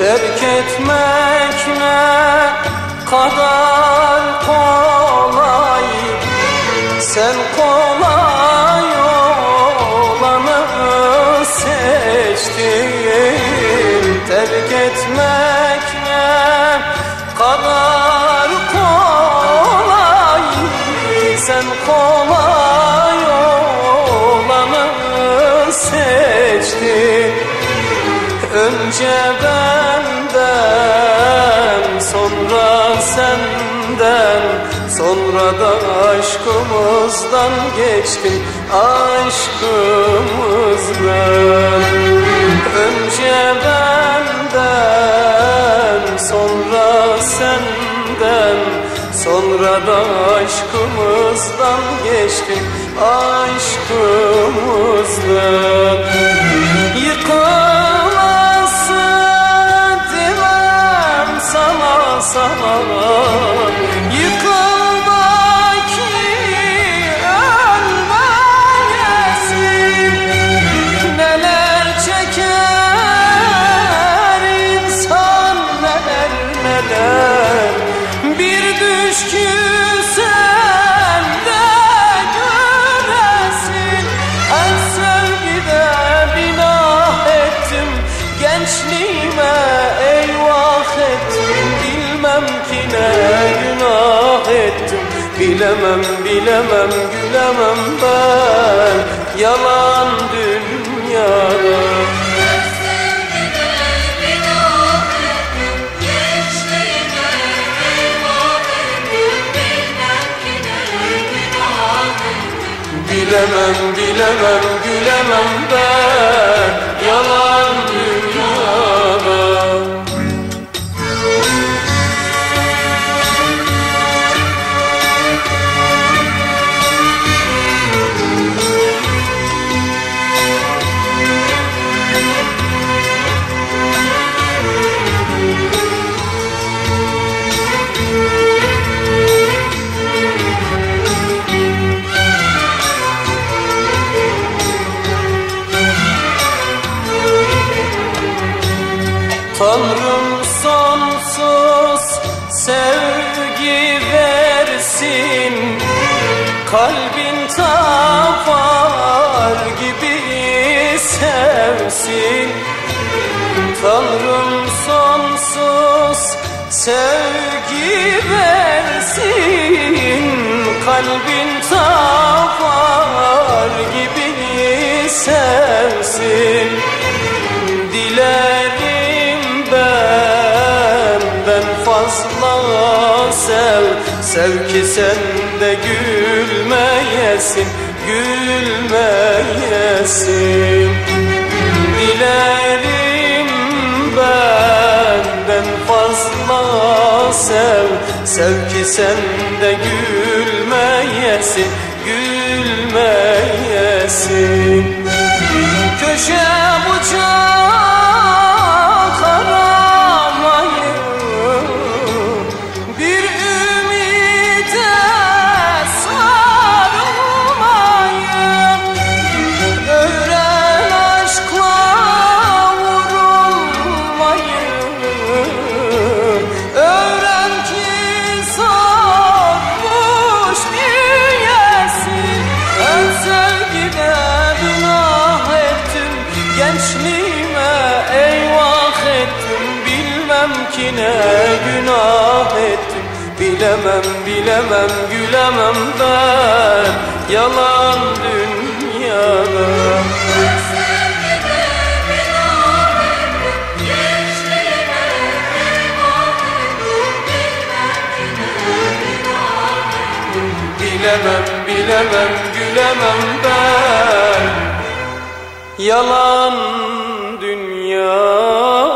Terk etmek ne kadar kolay. Sen kolay olanı seçtin. Terk etmek ne kadar kolay. Sen kolay olanı seçtin Önce benden sonra senden Sonra da aşkımızdan geçtin aşkımızdan Önce benden sonra senden Sonra da aşkımızdan geçtin aşkımızdan Bilemem bilemem gülemem ben Yalan dünyada. Bilemem bilemem gülemem ben Tanrım sonsuz sevgi versin. Kalbin tapar gibi sevsin. Tanrım sonsuz sevgi versin. Kalbin tapar sev Sev ki sen de gülmeyesin Gülmeyesin. Dilerim benden fazla sev Sev ki sen de gülmeyesin Gülmeyesin. Köşe bucak Bilmem ki ne günah ettim. Bilemem bilemem gülemem ben. Yalan dünyada. Bilemem bilemem gülemem ben. Yalan dünya